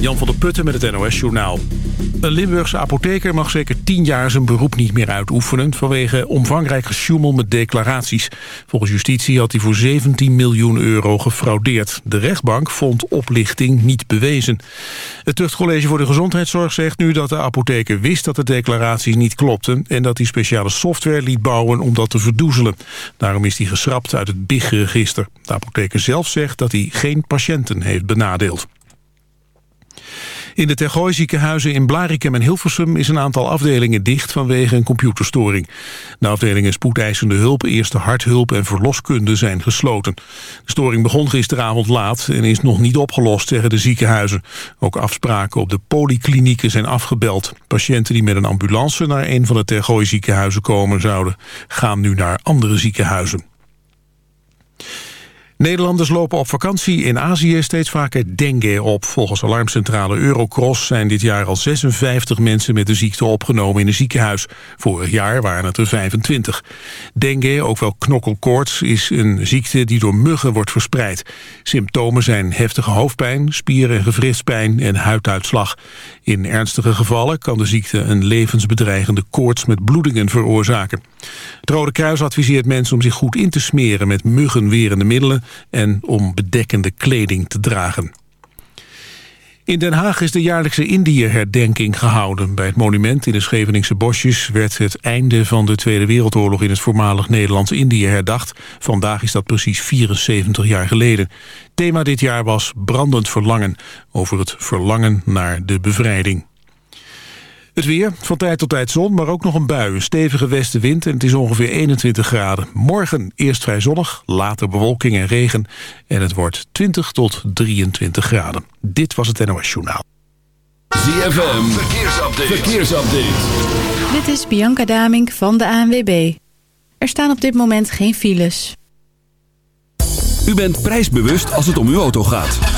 Jan van der Putten met het NOS-journaal. Een Limburgse apotheker mag zeker tien jaar zijn beroep niet meer uitoefenen... vanwege omvangrijk gesjoemel met declaraties. Volgens justitie had hij voor 17 miljoen euro gefraudeerd. De rechtbank vond oplichting niet bewezen. Het Tuchtcollege voor de Gezondheidszorg zegt nu dat de apotheker wist... dat de declaraties niet klopten... en dat hij speciale software liet bouwen om dat te verdoezelen. Daarom is hij geschrapt uit het BIG-register. De apotheker zelf zegt dat hij geen patiënten heeft benadeeld. In de Tergooi ziekenhuizen in Blarikum en Hilversum is een aantal afdelingen dicht vanwege een computerstoring. De afdelingen spoedeisende hulp, eerste harthulp en verloskunde zijn gesloten. De storing begon gisteravond laat en is nog niet opgelost, zeggen de ziekenhuizen. Ook afspraken op de polyklinieken zijn afgebeld. Patiënten die met een ambulance naar een van de Tergooi ziekenhuizen komen zouden, gaan nu naar andere ziekenhuizen. Nederlanders lopen op vakantie in Azië steeds vaker dengue op. Volgens alarmcentrale Eurocross zijn dit jaar al 56 mensen met de ziekte opgenomen in een ziekenhuis. Vorig jaar waren het er 25. Dengue, ook wel knokkelkoorts, is een ziekte die door muggen wordt verspreid. Symptomen zijn heftige hoofdpijn, spier- en gewrichtspijn en huiduitslag. In ernstige gevallen kan de ziekte een levensbedreigende koorts met bloedingen veroorzaken. Het Rode Kruis adviseert mensen om zich goed in te smeren met muggenwerende middelen en om bedekkende kleding te dragen. In Den Haag is de jaarlijkse Indië-herdenking gehouden. Bij het monument in de Scheveningse bosjes werd het einde van de Tweede Wereldoorlog in het voormalig Nederlands-Indië herdacht. Vandaag is dat precies 74 jaar geleden. Thema dit jaar was brandend verlangen, over het verlangen naar de bevrijding. Het weer, van tijd tot tijd zon, maar ook nog een bui. Een stevige westenwind en het is ongeveer 21 graden. Morgen eerst vrij zonnig, later bewolking en regen. En het wordt 20 tot 23 graden. Dit was het NOS Journaal. ZFM, verkeersupdate. verkeersupdate. Dit is Bianca Damink van de ANWB. Er staan op dit moment geen files. U bent prijsbewust als het om uw auto gaat.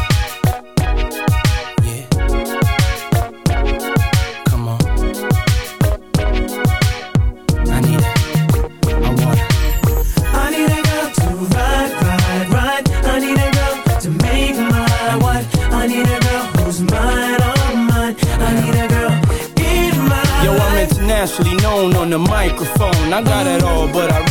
The microphone. I got it all, but I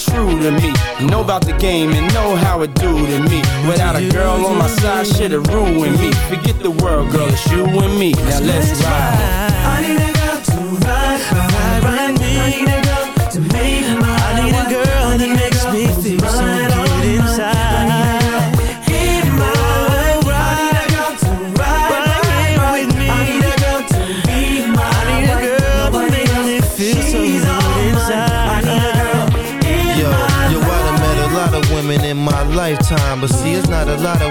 true to me. Know about the game and know how it do to me. Without a girl on my side, shit'll ruin me. Forget the world, girl, it's you and me. Now let's ride. Not of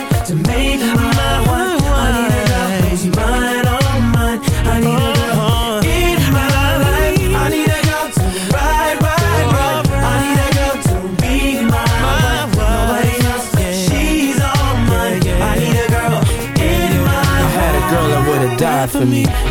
for me.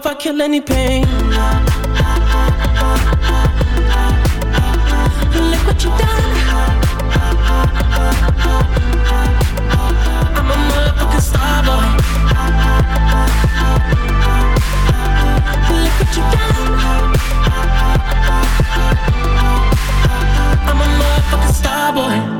If I kill any pain. Look what you done. I'm a motherfucking star boy. Look what you done. I'm a motherfucking star boy.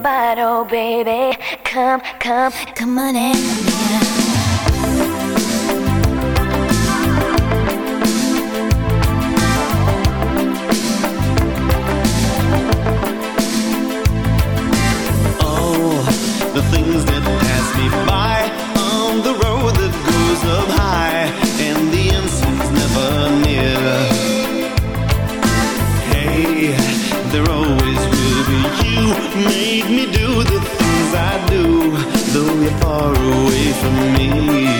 my bottle, baby. Come, come, come on in. Oh, the things that pass me by. away from me.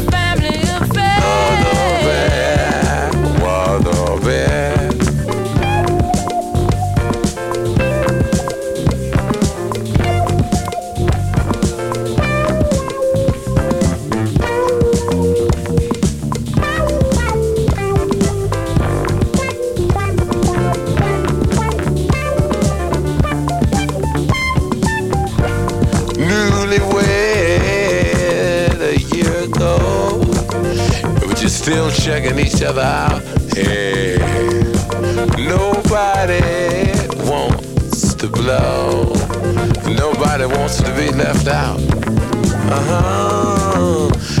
You're still checking each other out. Hey, nobody wants to blow. Nobody wants to be left out. Uh huh.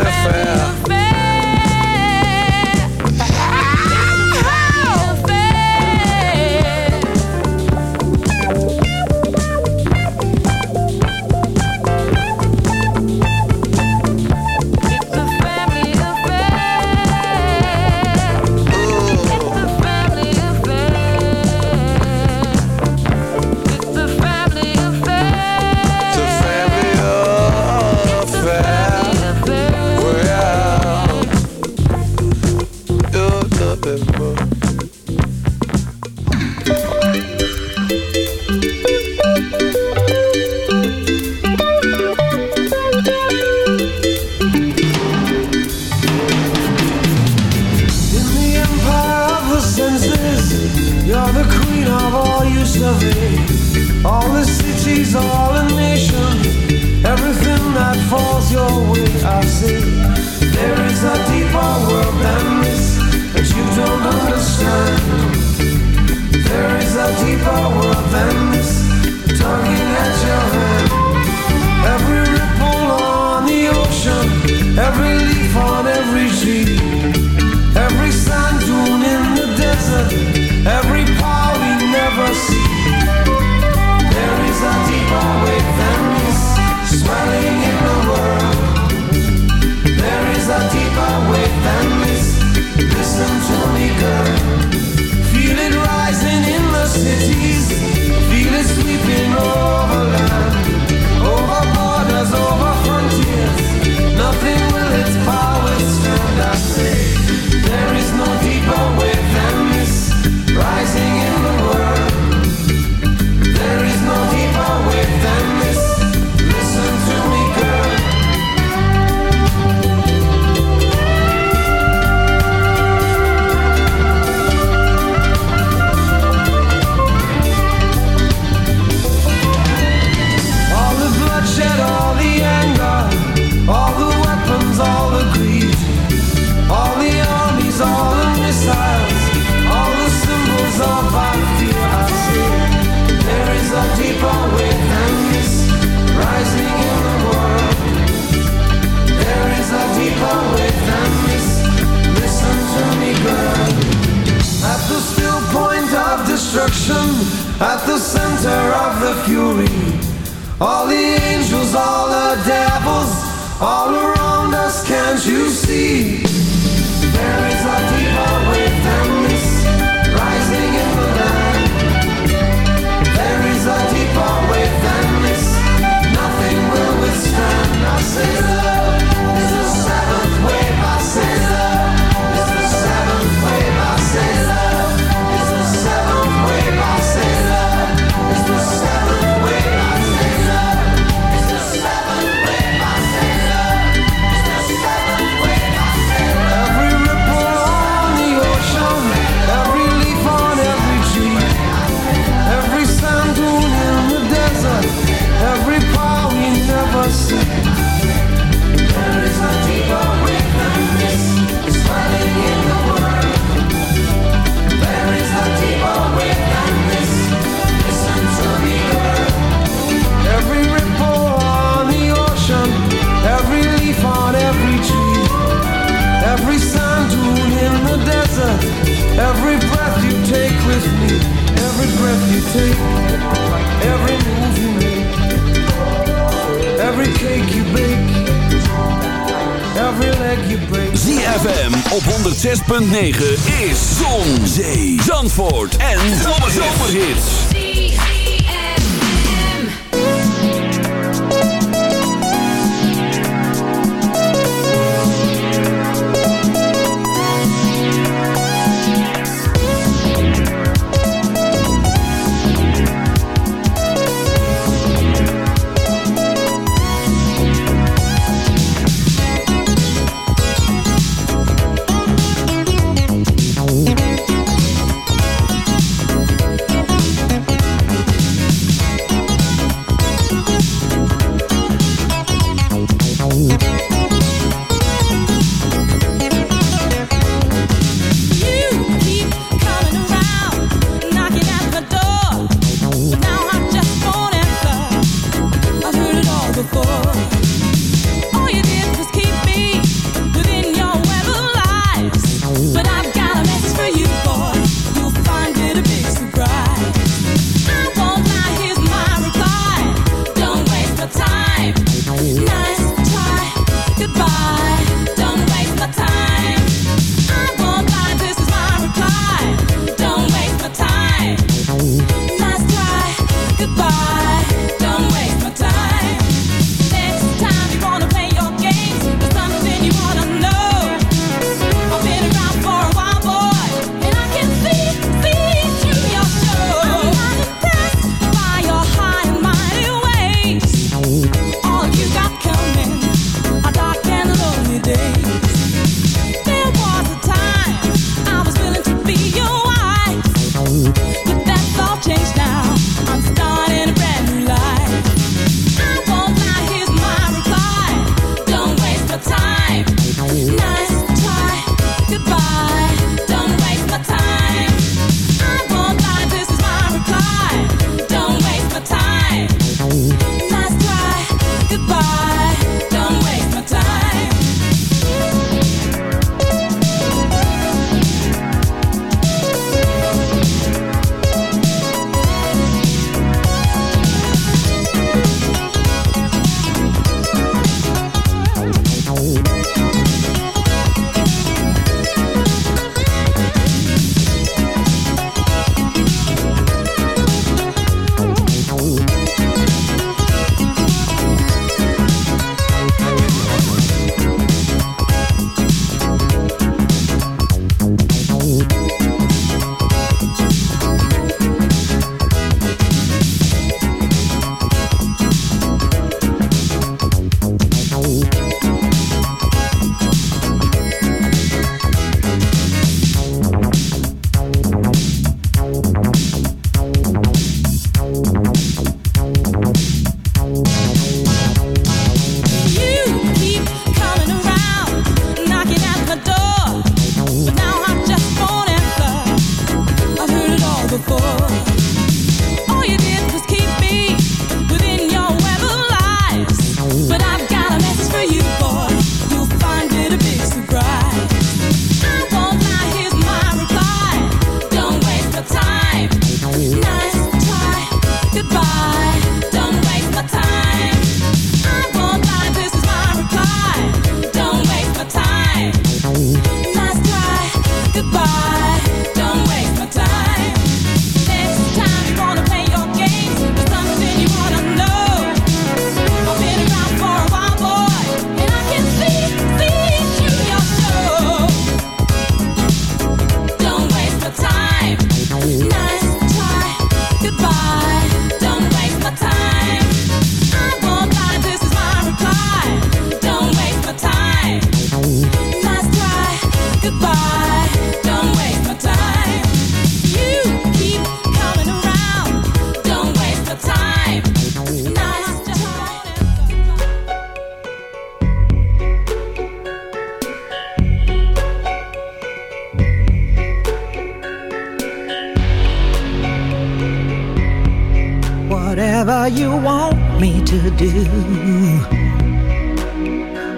affair.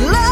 what love